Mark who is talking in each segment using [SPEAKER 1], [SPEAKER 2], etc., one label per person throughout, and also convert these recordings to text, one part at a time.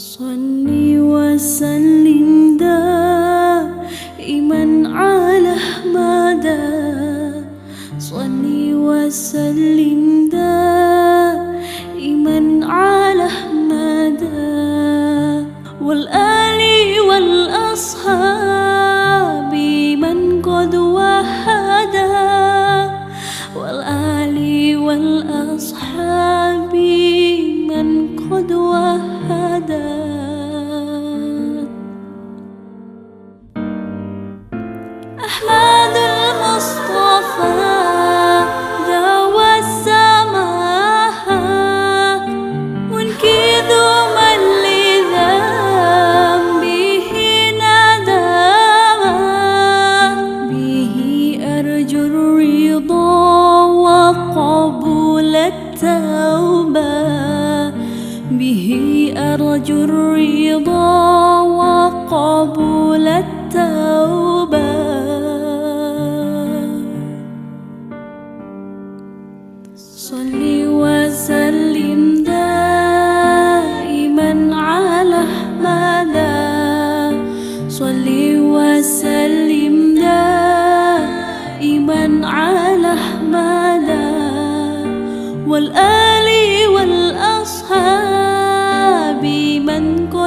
[SPEAKER 1] صلي وسلم دائما على صلي وسلم التوبة به أرجو الرضا وقبول التوبة.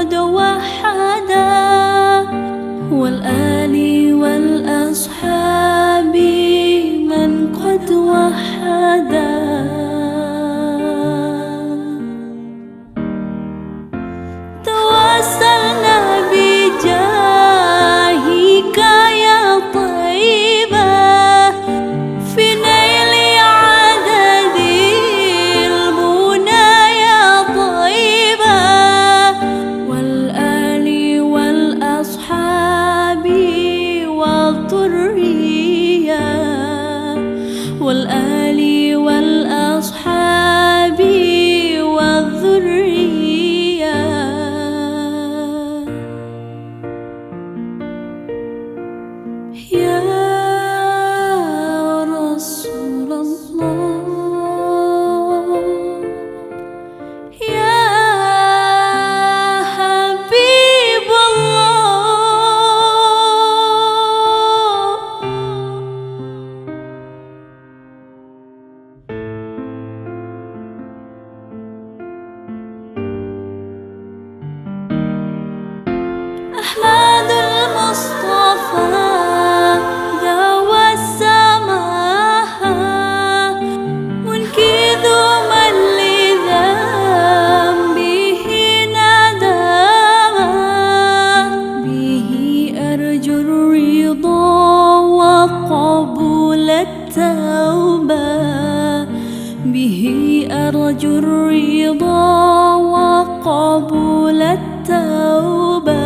[SPEAKER 1] الجود وحدا والآل والأصحاب من قد وحدا الحرية والآن يرجو الرضا وقبول التوبة.